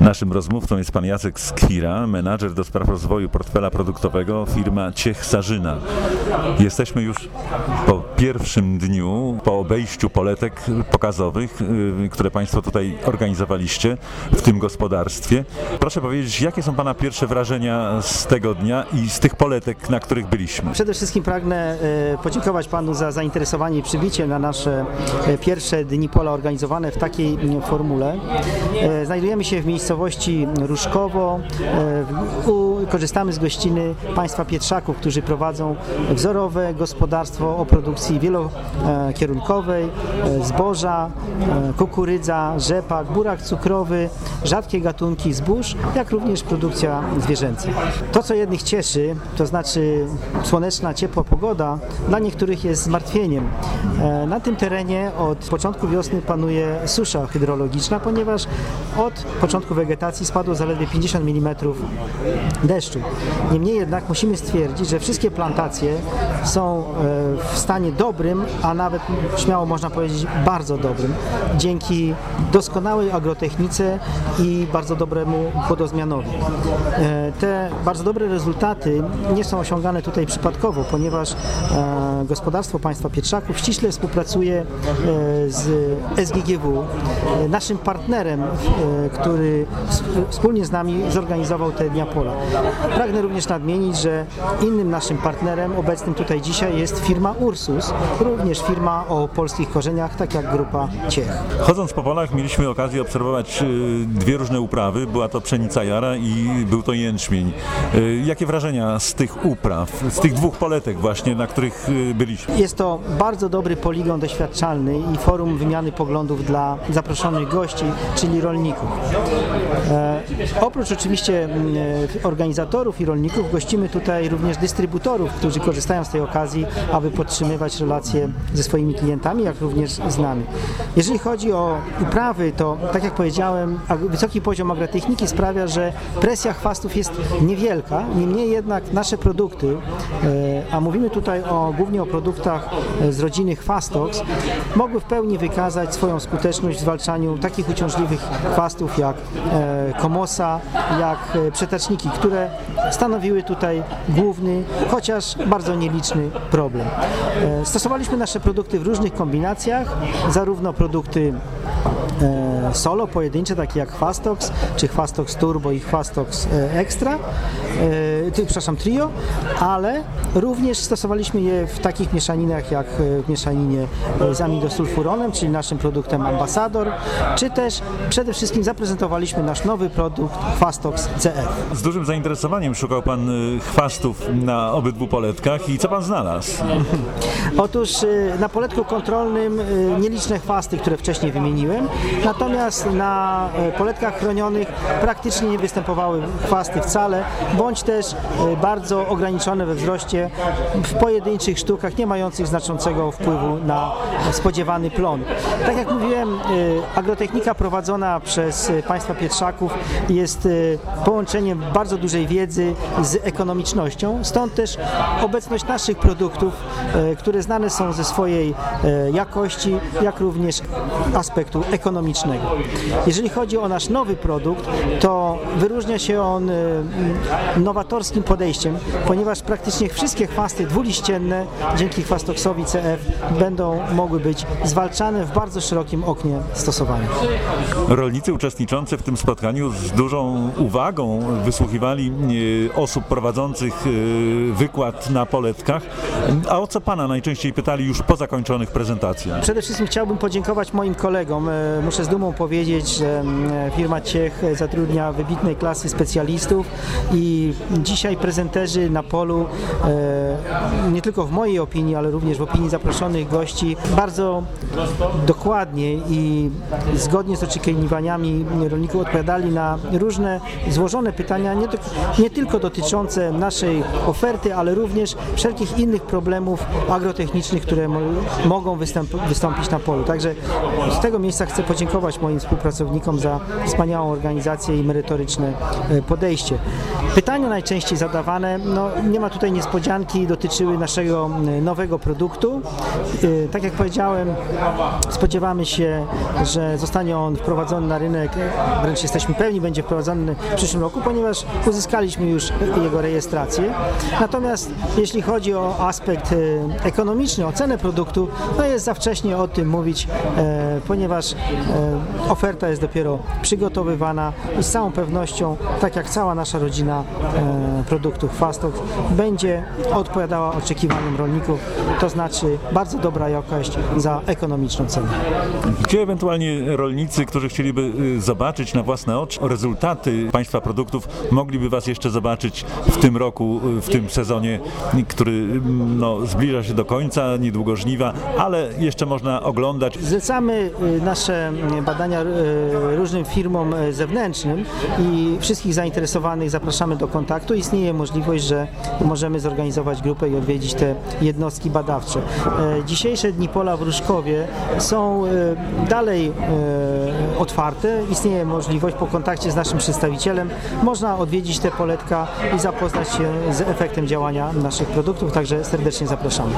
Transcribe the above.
Naszym rozmówcą jest pan Jacek Skwira, menadżer do spraw rozwoju portfela produktowego firma Ciech Sarzyna. Jesteśmy już po pierwszym dniu, po obejściu poletek pokazowych, y, które państwo tutaj organizowaliście w tym gospodarstwie. Proszę powiedzieć, jakie są pana pierwsze wrażenia z tego dnia i z tych poletek, na których byliśmy? Przede wszystkim pragnę e, podziękować Panu za zainteresowanie i przybicie na nasze e, pierwsze Dni Pola organizowane w takiej formule. Znajdujemy się w miejscowości Różkowo. E, u- Korzystamy z gościny państwa Pietrzaków, którzy prowadzą wzorowe gospodarstwo o produkcji wielokierunkowej, e, zboża, e, kukurydza, rzepak, burak cukrowy, rzadkie gatunki zbóż, jak również produkcja zwierzęca. To, co jednych cieszy, to znaczy słoneczna, ciepła pogoda, dla niektórych jest zmartwieniem. E, Na tym terenie od początku wiosny panuje susza hydrologiczna, ponieważ od początku wegetacji spadło zaledwie 50 mm deszczu. Niemniej jednak musimy stwierdzić, że wszystkie plantacje są e, w stanie dobrym, a nawet śmiało można powiedzieć bardzo dobrym, dzięki doskonałej agrotechnice i bardzo dobremu wodozmianowi. E, Te bardzo dobre rezultaty nie są osiągane tutaj przypadkowo, ponieważ e, gospodarstwo państwa Pietrzaków ściśle współpracuje z SGGW, naszym partnerem, który wspólnie z nami zorganizował te Dnia Pola. Pragnę również nadmienić, że innym naszym partnerem obecnym tutaj dzisiaj jest firma Ursus, również firma o polskich korzeniach, tak jak grupa Ciech. Chodząc po polach mieliśmy okazję obserwować y, dwie różne uprawy. Była to pszenica jara i był to jęczmień. Y, Jakie wrażenia z tych upraw, z tych dwóch poletek właśnie, na których y, byliśmy? Jest to bardzo dobry poligon doświadczalny i forum wymiany poglądów dla zaproszonych gości, czyli rolników. E, oprócz oczywiście m, e, organizatorów i rolników gościmy tutaj również dystrybutorów, którzy korzystają z tej okazji, aby podtrzymywać relacje ze swoimi klientami, jak również z nami. Jeżeli chodzi o uprawy, to tak jak powiedziałem, wysoki poziom agrotechniki sprawia, że presja chwastów jest niewielka, niemniej jednak nasze produkty, e, a mówimy tutaj o, głównie o produktach e, z rodziny chwastox, mogły w pełni wykazać swoją skuteczność w zwalczaniu takich uciążliwych chwastów jak e, komosa, jak przetaczniki, które stanowiły tutaj główny, chociaż bardzo nieliczny problem. E, Stosowaliśmy nasze produkty w różnych kombinacjach, zarówno produkty e, solo, pojedyncze, takie jak Chwastox, czy Chwastox Turbo i Chwastox e, Extra, ty, przepraszam, Trio, ale również stosowaliśmy je w takich mieszaninach jak e, w mieszaninie e, z amidosulfuronem, czyli naszym produktem Ambassador, czy też przede wszystkim zaprezentowaliśmy nasz nowy produkt Chwastox CF. Z dużym zainteresowaniem szukał pan y, chwastów na obydwu poletkach i co pan znalazł? Otóż y, na poletku kontrolnym y, nieliczne chwasty, które wcześniej wymieniłem, natomiast na poletkach chronionych praktycznie nie występowały chwasty wcale, bądź też y, bardzo ograniczone we wzroście w pojedynczych sztukach, nie mających znaczącego wpływu na spodziewany plon. Tak jak mówiłem, y, agrotechnika prowadzona przez y, państwa Pietrzaków jest połączeniem bardzo dużej wiedzy z ekonomicznością, stąd też obecność naszych produktów, e, które znane są ze swojej e, jakości, jak również aspektu ekonomicznego. Jeżeli chodzi o nasz nowy produkt, to wyróżnia się on e, nowatorskim podejściem, ponieważ praktycznie wszystkie chwasty dwuliścienne dzięki chwastoksowi CF będą mogły być zwalczane w bardzo szerokim oknie stosowania. Rolnicy uczestniczący w tym spotkaniu z dużą uwagą wysłuchiwali y, osób prowadzących y, wykład na poletkach. A o co pana najczęściej pytali już po zakończonych prezentacjach? Przede wszystkim chciałbym podziękować moim kolegom. E, Muszę z dumą powiedzieć, że mm, firma Ciech zatrudnia wybitnej klasy specjalistów i dzisiaj prezenterzy na polu, e, nie tylko w mojej opinii, ale również w opinii zaproszonych gości, bardzo dokładnie i zgodnie z oczekiwaniami rolników odpowiadali na różne złożone pytania, nie, nie tylko dotyczące naszej oferty, ale również wszelkich innych problemów agrotechnicznych które mo- mogą występ, wystąpić na polu. Także z tego miejsca chcę podziękować moim współpracownikom za wspaniałą organizację i merytoryczne e, podejście. Pytania najczęściej zadawane, no nie ma tutaj niespodzianki, dotyczyły naszego e, nowego produktu. E, Tak jak powiedziałem, spodziewamy się, że zostanie on wprowadzony na rynek, wręcz jesteśmy pewni, będzie wprowadzony w przyszłym roku, ponieważ uzyskaliśmy już jego rejestrację. Natomiast jeśli chodzi o aspekt e, ekonomiczny, ocenę produktu, no jest za wcześnie o tym mówić, e, ponieważ e, oferta jest dopiero przygotowywana i z całą pewnością, tak jak cała nasza rodzina e, produktów Fastox, będzie odpowiadała oczekiwaniom rolników, to znaczy bardzo dobra jakość za ekonomiczną cenę. Gdzie ewentualnie rolnicy, którzy chcieliby y, zobaczyć na własne oczy rezultaty Państwa produktów, mogliby Was jeszcze zobaczyć w tym roku, y, w tym sezonie, który mm, no, zbliża się do końca, niedługo żniwa, ale jeszcze można oglądać. Zlecamy y, nasze badania różnym firmom zewnętrznym i wszystkich zainteresowanych zapraszamy do kontaktu. Istnieje możliwość, że możemy zorganizować grupę i odwiedzić te jednostki badawcze. E, Dzisiejsze Dni Pola w Różkowie są y, dalej y, otwarte. Istnieje możliwość po kontakcie z naszym przedstawicielem można odwiedzić te poletka i zapoznać się z efektem działania naszych produktów, także serdecznie zapraszamy.